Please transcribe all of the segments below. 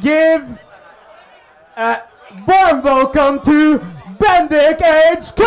give a warm welcome to Bendik HK!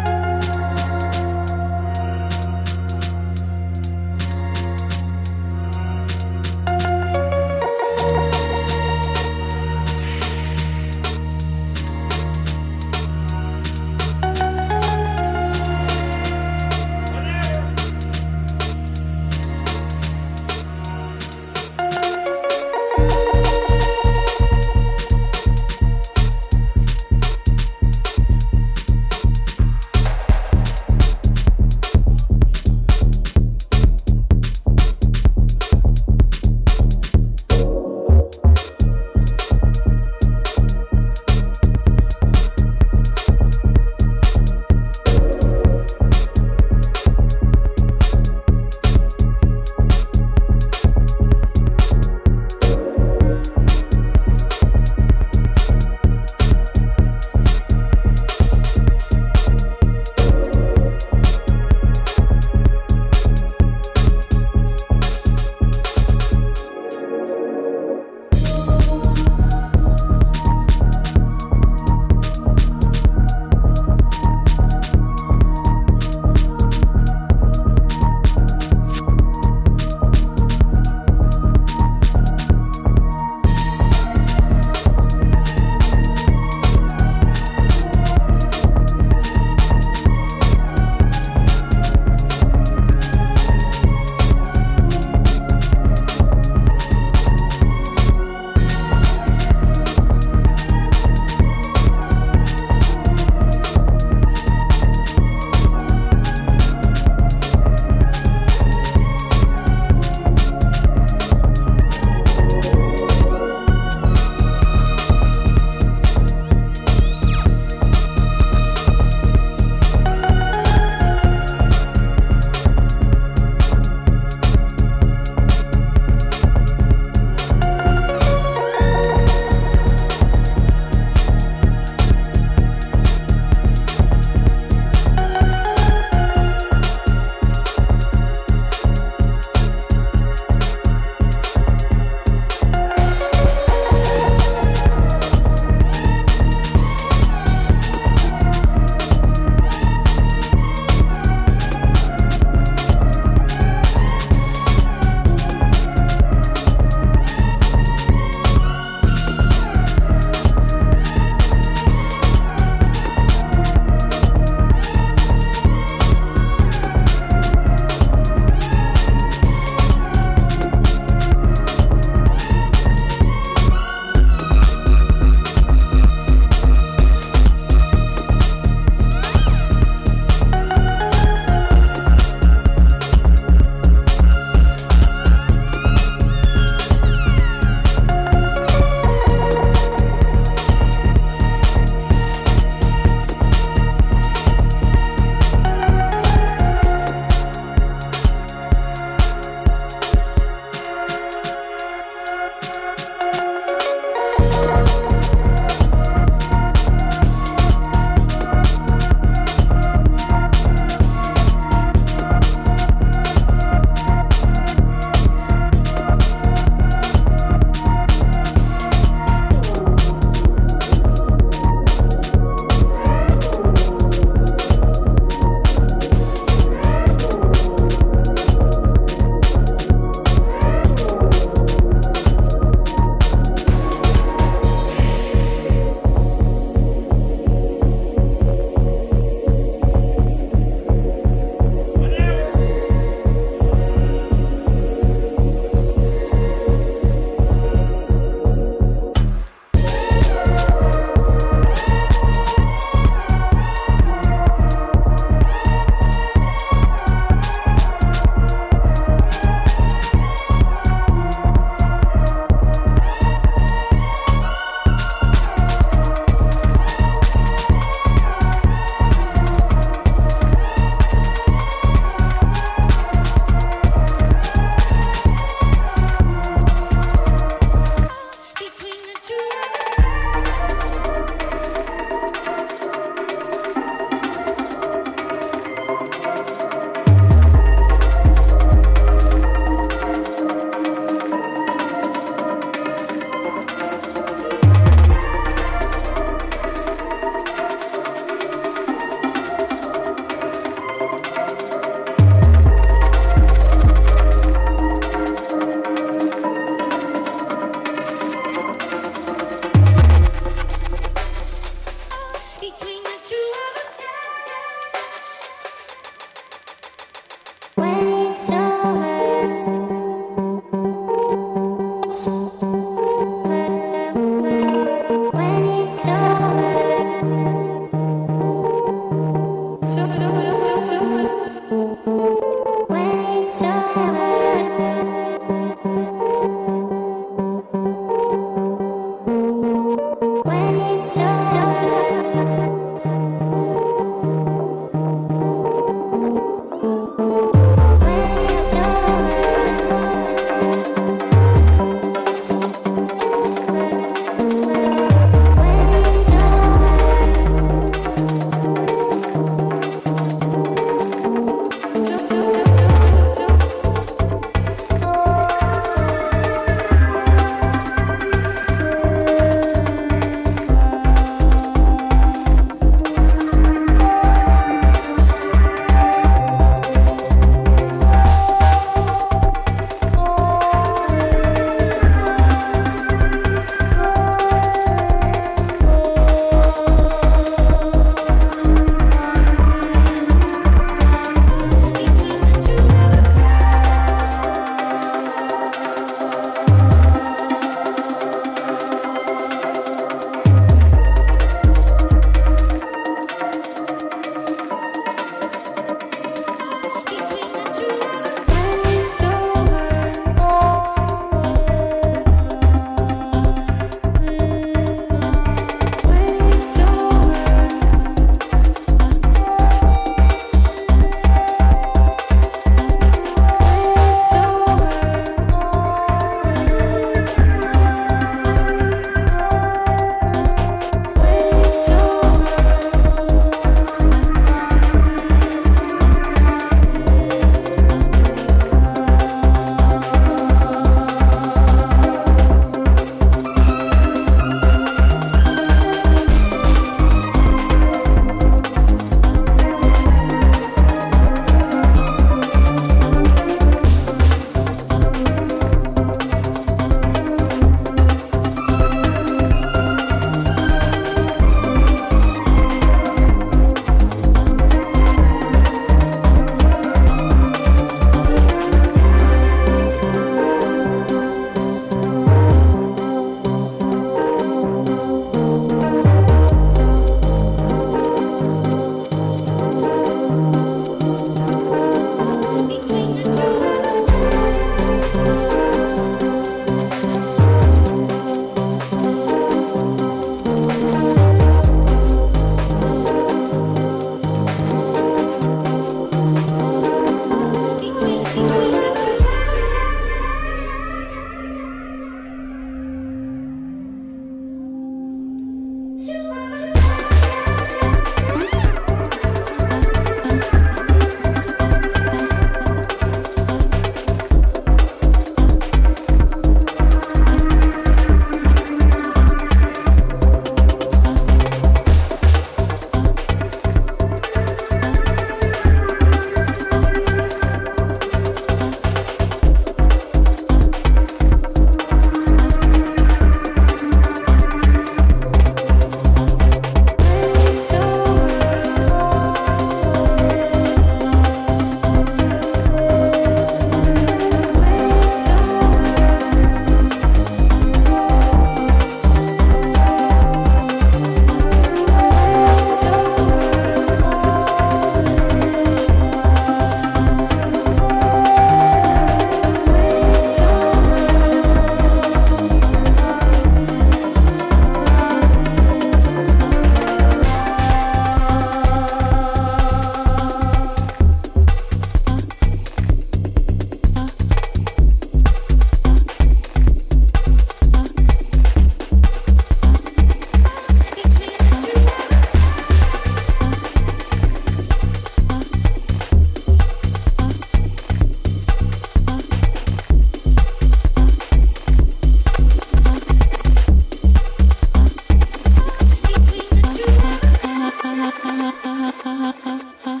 哈哈哈哈。